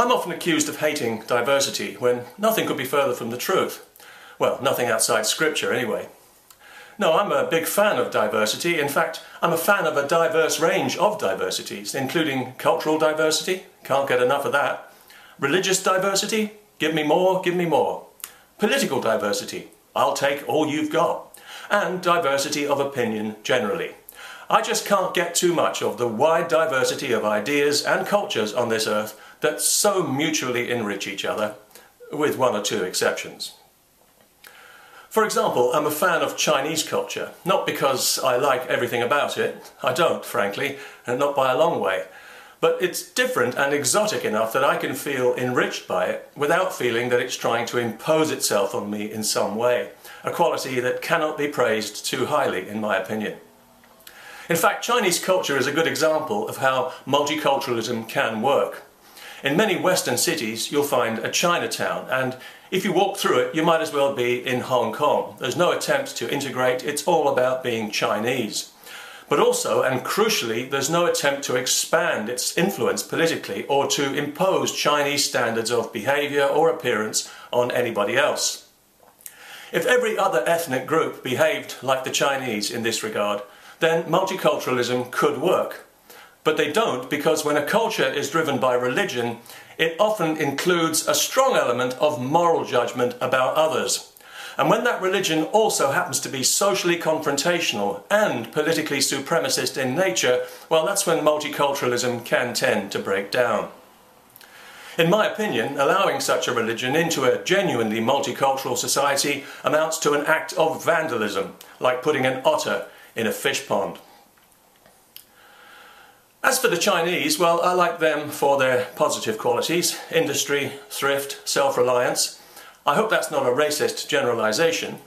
I'm often accused of hating diversity when nothing could be further from the truth. Well, nothing outside scripture anyway. No, I'm a big fan of diversity. In fact, I'm a fan of a diverse range of diversities, including cultural diversity, can't get enough of that. Religious diversity, give me more, give me more. Political diversity, I'll take all you've got. And diversity of opinion generally. I just can't get too much of the wide diversity of ideas and cultures on this earth that so mutually enrich each other, with one or two exceptions. For example, I'm a fan of Chinese culture, not because I like everything about it, I don't, frankly, and not by a long way, but it's different and exotic enough that I can feel enriched by it without feeling that it's trying to impose itself on me in some way, a quality that cannot be praised too highly, in my opinion. In fact, Chinese culture is a good example of how multiculturalism can work. In many Western cities, you'll find a Chinatown, and if you walk through it, you might as well be in Hong Kong. There's no attempt to integrate, it's all about being Chinese. But also, and crucially, there's no attempt to expand its influence politically or to impose Chinese standards of behaviour or appearance on anybody else. If every other ethnic group behaved like the Chinese in this regard, then multiculturalism could work. But they don't because when a culture is driven by religion, it often includes a strong element of moral judgment about others. And when that religion also happens to be socially confrontational and politically supremacist in nature, well, that's when multiculturalism can tend to break down. In my opinion, allowing such a religion into a genuinely multicultural society amounts to an act of vandalism, like putting an otter in a fish pond. As for the Chinese, well, I like them for their positive qualities industry, thrift, self reliance. I hope that's not a racist generalisation.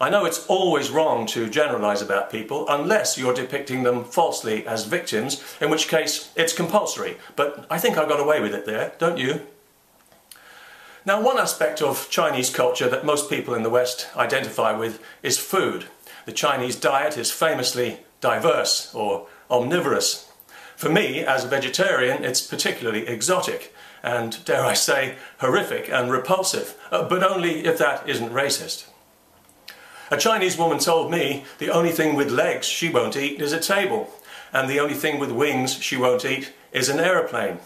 I know it's always wrong to generalise about people unless you're depicting them falsely as victims, in which case it's compulsory. But I think I got away with it there, don't you? Now, one aspect of Chinese culture that most people in the West identify with is food. The Chinese diet is famously diverse or omnivorous. For me, as a vegetarian, it's particularly exotic and, dare I say, horrific and repulsive, uh, but only if that isn't racist. A Chinese woman told me the only thing with legs she won't eat is a table, and the only thing with wings she won't eat is an aeroplane.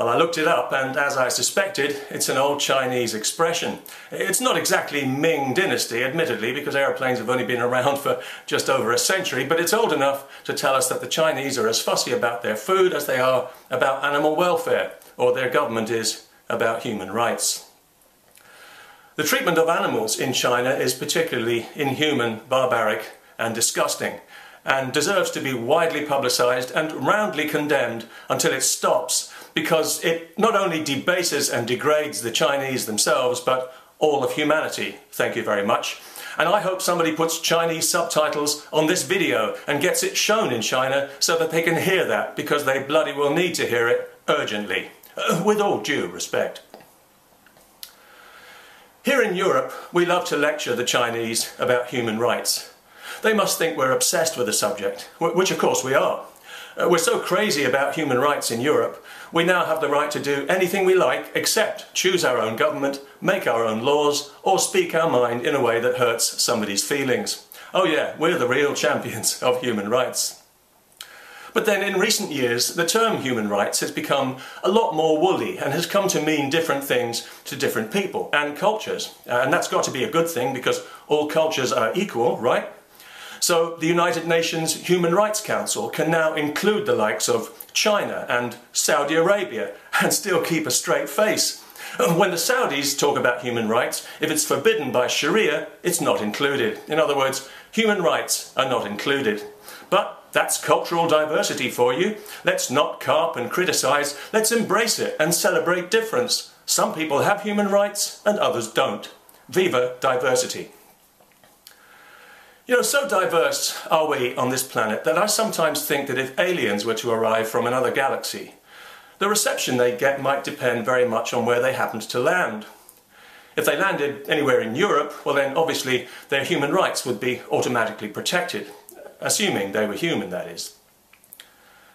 Well, I looked it up, and as I suspected, it's an old Chinese expression. It's not exactly Ming Dynasty, admittedly, because aeroplanes have only been around for just over a century, but it's old enough to tell us that the Chinese are as fussy about their food as they are about animal welfare, or their government is about human rights. The treatment of animals in China is particularly inhuman, barbaric, and disgusting, and deserves to be widely publicised and roundly condemned until it stops because it not only debases and degrades the Chinese themselves, but all of humanity. Thank you very much. And I hope somebody puts Chinese subtitles on this video and gets it shown in China so that they can hear that, because they bloody well need to hear it urgently, uh, with all due respect. Here in Europe, we love to lecture the Chinese about human rights. They must think we're obsessed with the subject, which of course we are. Uh, we're so crazy about human rights in Europe, we now have the right to do anything we like except choose our own government, make our own laws, or speak our mind in a way that hurts somebody's feelings. Oh yeah, we're the real champions of human rights. But then in recent years, the term human rights has become a lot more woolly and has come to mean different things to different people and cultures. Uh, and that's got to be a good thing because all cultures are equal, right? So the United Nations Human Rights Council can now include the likes of China and Saudi Arabia and still keep a straight face. When the Saudis talk about human rights, if it's forbidden by Sharia, it's not included. In other words, human rights are not included. But that's cultural diversity for you. Let's not carp and criticise, let's embrace it and celebrate difference. Some people have human rights and others don't. Viva diversity. You know, so diverse are we on this planet that I sometimes think that if aliens were to arrive from another galaxy, the reception they get might depend very much on where they happened to land. If they landed anywhere in Europe, well then obviously their human rights would be automatically protected, assuming they were human, that is.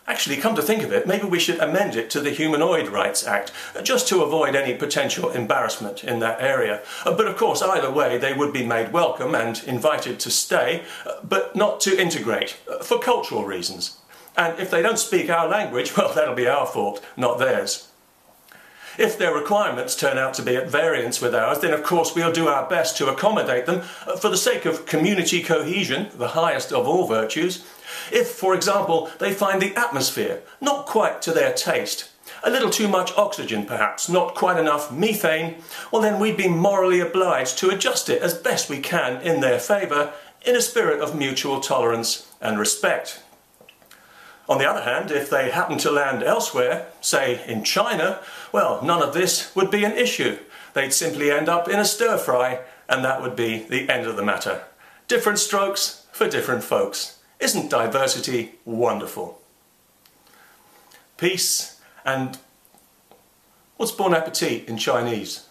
Actually, come to think of it, maybe we should amend it to the Humanoid Rights Act, uh, just to avoid any potential embarrassment in that area. Uh, but of course, either way, they would be made welcome and invited to stay, uh, but not to integrate, for cultural reasons. And if they don't speak our language, well, that'll be our fault, not theirs. If their requirements turn out to be at variance with ours, then of course we'll do our best to accommodate them uh, for the sake of community cohesion, the highest of all virtues, if, for example, they find the atmosphere not quite to their taste, a little too much oxygen perhaps, not quite enough methane, well then we'd be morally obliged to adjust it as best we can in their favour in a spirit of mutual tolerance and respect. On the other hand, if they happen to land elsewhere, say in China, well, none of this would be an issue. They'd simply end up in a stir fry, and that would be the end of the matter. Different strokes for different folks. Isn't diversity wonderful? Peace and what's bon appetit in Chinese?